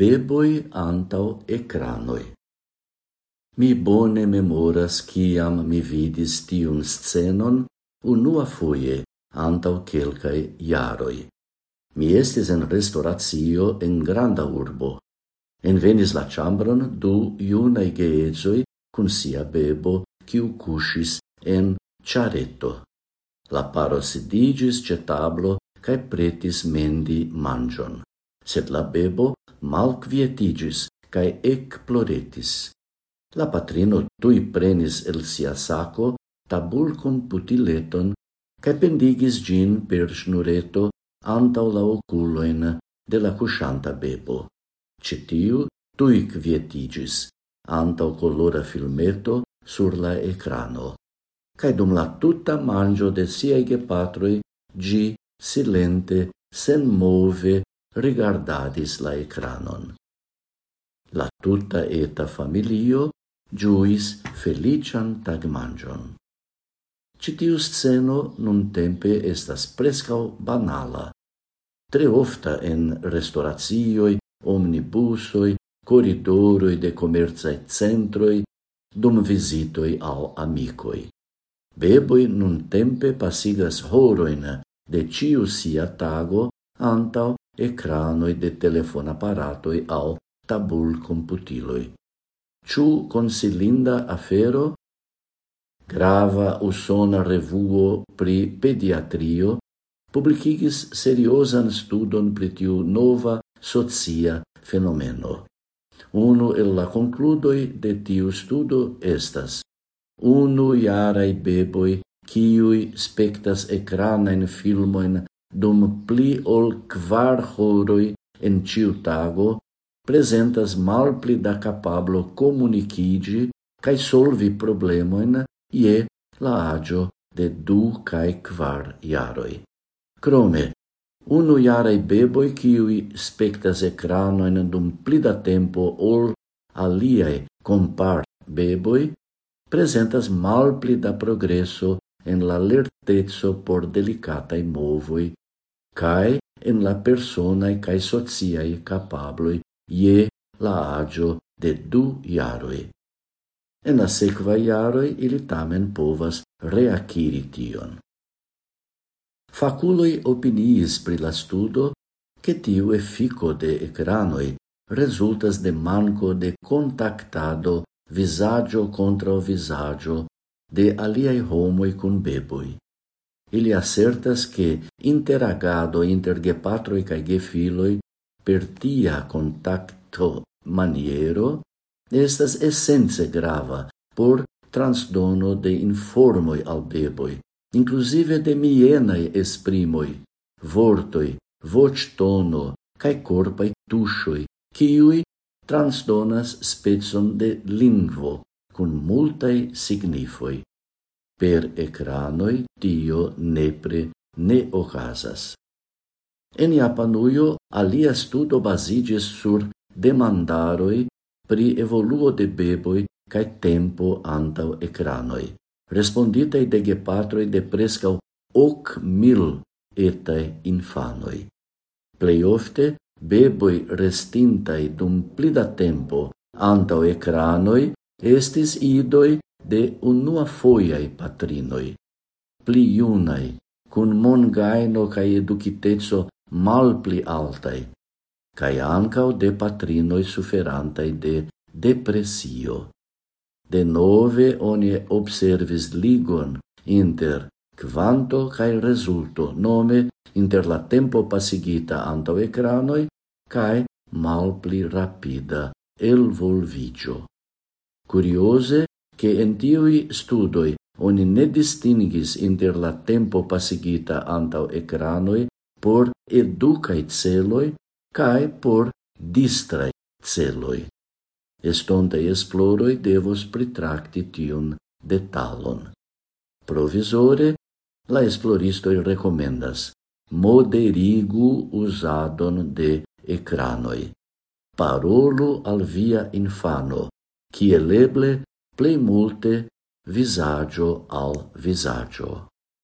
beboi antau ecranoi. Mi bone memoras ciam mi vidis tiun scenon unua foie antau quelcae iaroi. Mi estis en restauratio en granda urbo. Envenis la chambron du iunae geezoi cun sia bebo, kiu cusis en ĉareto. La paro sidigis ce tablo cae pretis mendi manĝon sed la bebo mal quietigis cae ec ploretis. La patrino tui prenis el sia saco tabulcum putileton cae pendigis gin per snureto antau la oculoin de la cuscianta bebo. Citiu tui quietigis antau colora filmeto sur la ecrano. Cae dum la tuta mangio de siei gepatroi gi silente, sen move, rigardadis la ecranon. La tuta eta familio giuis felician tagmangion. Citiu sceno nun tempe estas prescau banala, tre ofta en restauratioi, omnibusoi, corridoroi de comercae centroi, dum visitoi al amicoi. Beboi nun tempe pasigas horoin de ciu sia tago antau ecranoi de telefonaparatoi au tabul computiloi. Ciu consilinda afero? Grava usona revuo pri pediatrio publicigis seriosan studon pri tiu nova socia fenomeno. Uno el la concludoi de tiu studo estas unu iarai beboi kiui spectas ecranain filmoin dum pli ol kvar horoi en ciu tago, prezentas malpli da capablo comunicigi cae solvi problemoin ie la agio de du cae kvar iaroi. Crome, unu iarei beboi kiuj spectas ecranoin dum pli da tempo ol aliae compar beboi, presentas malpli da progresso en la lertezzo por delicatae movoi cae en la personae cae sociae capabloi ie la agio de du iaroi. En la sequa iaroi ili tamen povas reaciri tion. Faculoi opiniis pri la studo che tiu effico de ecranoi resultas de manco de contactado visagio contra visagio de aliai homoi cun beboi. Ili assertas che interagado inter gepatroi cae gefiloi per tia contacto maniero estas essence grava por transdono de informoi al beboi, inclusive de mienai esprimoi, vortoi, voctono, cae corpai tushoi, ciui transdonas spezon de lingvo, cun multae signifoi per ecranoi tio nepre ne ocasas. En Japanuio alia studo basigis sur demandaroi pri evoluo de beboi cae tempo antau ecranoi, Responditei de gepatroi de prescau hoc mil etai infanoi. Plei ofte, beboi restintai dum plida tempo antau ecranoi estis idoi de unua foiai patrinoi, pli iunai, cun mon gaino cae educitezo mal pli altai, cae ancau de patrinoi suferantai de depresio. De nove oni observis ligon inter quanto cae resulto nome inter la tempo pasigita antau ecranoi cae mal pli rapida el volvigio. Curiose, che en tiui studoi oni ne distingis inter la tempo pasigita antau ecranoi por educai celoi cae por distrai celoi. Estonte esploroi devos pritracti tiun detalon. Provisore, la esploristoi recomendas moderigu usadon de ecranoi. Parolu al via infano, qui eleble plei multe visagio al visagio.